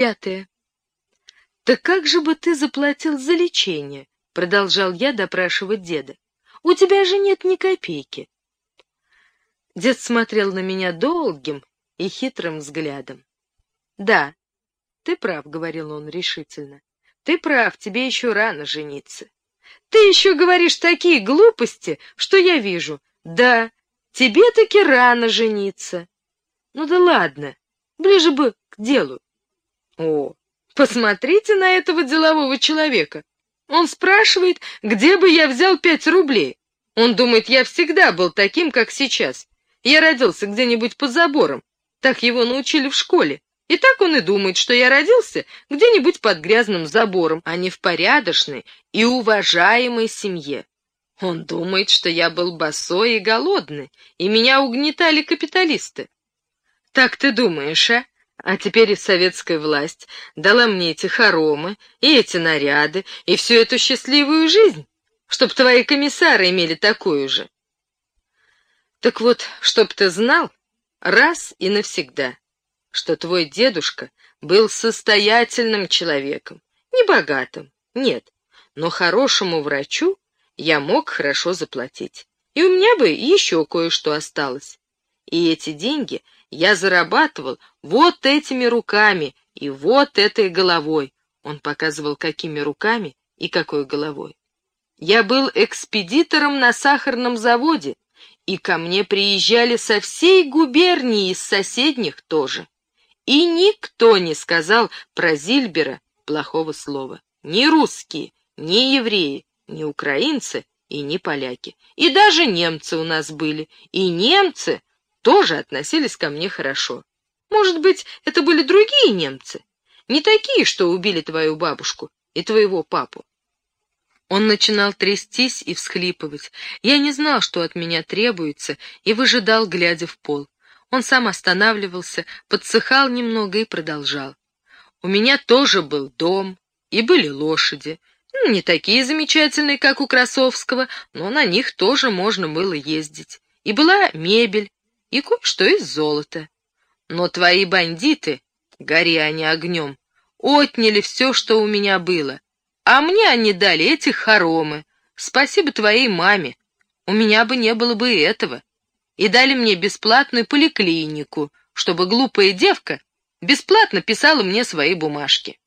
Пятое. «Так как же бы ты заплатил за лечение?» — продолжал я допрашивать деда. «У тебя же нет ни копейки». Дед смотрел на меня долгим и хитрым взглядом. «Да, ты прав», — говорил он решительно. «Ты прав, тебе еще рано жениться. Ты еще говоришь такие глупости, что я вижу. Да, тебе таки рано жениться. Ну да ладно, ближе бы к делу. О, посмотрите на этого делового человека. Он спрашивает, где бы я взял пять рублей. Он думает, я всегда был таким, как сейчас. Я родился где-нибудь под забором. Так его научили в школе. И так он и думает, что я родился где-нибудь под грязным забором, а не в порядочной и уважаемой семье. Он думает, что я был босой и голодный, и меня угнетали капиталисты. Так ты думаешь, а? А теперь и советская власть дала мне эти хоромы, и эти наряды, и всю эту счастливую жизнь, чтоб твои комиссары имели такую же. Так вот, чтоб ты знал, раз и навсегда, что твой дедушка был состоятельным человеком, не богатым, нет, но хорошему врачу я мог хорошо заплатить, и у меня бы еще кое-что осталось. И эти деньги я зарабатывал вот этими руками и вот этой головой. Он показывал, какими руками и какой головой. Я был экспедитором на сахарном заводе, и ко мне приезжали со всей губернии из соседних тоже. И никто не сказал про Зильбера плохого слова. Ни русские, ни евреи, ни украинцы и ни поляки. И даже немцы у нас были. И немцы тоже относились ко мне хорошо. Может быть, это были другие немцы? Не такие, что убили твою бабушку и твоего папу. Он начинал трястись и всхлипывать. Я не знал, что от меня требуется, и выжидал, глядя в пол. Он сам останавливался, подсыхал немного и продолжал. У меня тоже был дом, и были лошади. Ну, не такие замечательные, как у Красовского, но на них тоже можно было ездить. И была мебель, и кое-что из золота. Но твои бандиты, гори они огнем, отняли все, что у меня было. А мне они дали эти хоромы. Спасибо твоей маме. У меня бы не было бы этого и дали мне бесплатную поликлинику, чтобы глупая девка бесплатно писала мне свои бумажки.